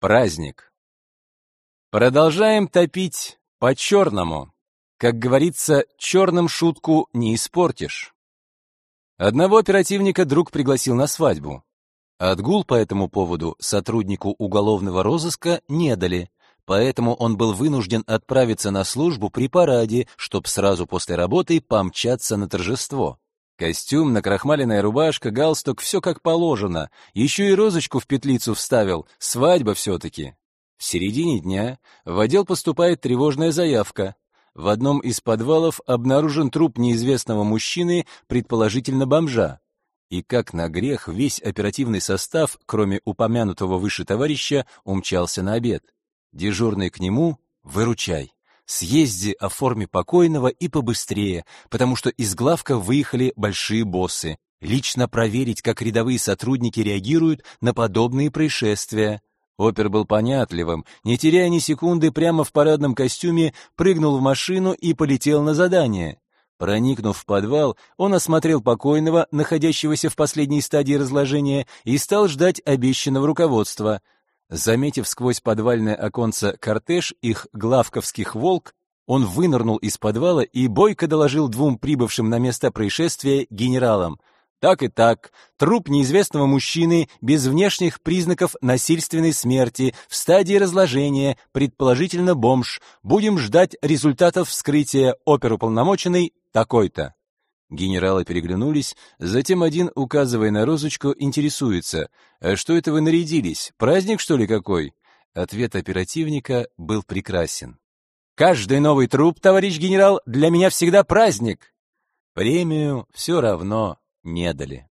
Праздник. Продолжаем топить по-черному. Как говорится, черным шутку не испортишь. Одного оперативника друг пригласил на свадьбу. Отгул по этому поводу сотруднику уголовного розыска не дали, поэтому он был вынужден отправиться на службу при параде, чтоб сразу после работы помчаться на торжество. Костюм, накрахмаленная рубашка, галстук — все как положено. Еще и розочку в петлицу вставил. Свадьба все-таки. В середине дня в отдел поступает тревожная заявка. В одном из подвалов обнаружен труп неизвестного мужчины, предположительно бомжа. И как на грех весь оперативный состав, кроме упомянутого выше товарища, умчался на обед. Дежурный к нему — выручай съезди, оформи покойного и побыстрее, потому что из главка выехали большие боссы. Лично проверить, как рядовые сотрудники реагируют на подобные происшествия. Опер был понятливым, не теряя ни секунды, прямо в парадном костюме прыгнул в машину и полетел на задание. Проникнув в подвал, он осмотрел покойного, находящегося в последней стадии разложения, и стал ждать обещанного руководства — Заметив сквозь подвальное оконце кортеж их главковских волк, он вынырнул из подвала и бойко доложил двум прибывшим на место происшествия генералам. Так и так, труп неизвестного мужчины без внешних признаков насильственной смерти в стадии разложения, предположительно бомж. Будем ждать результатов вскрытия оперуполномоченный такой-то. Генералы переглянулись, затем один, указывая на розочку, интересуется: "А что это вы нарядились? Праздник что ли какой?" Ответ оперативника был прекрасен. "Каждый новый труп, товарищ генерал, для меня всегда праздник". Премию все равно не дали.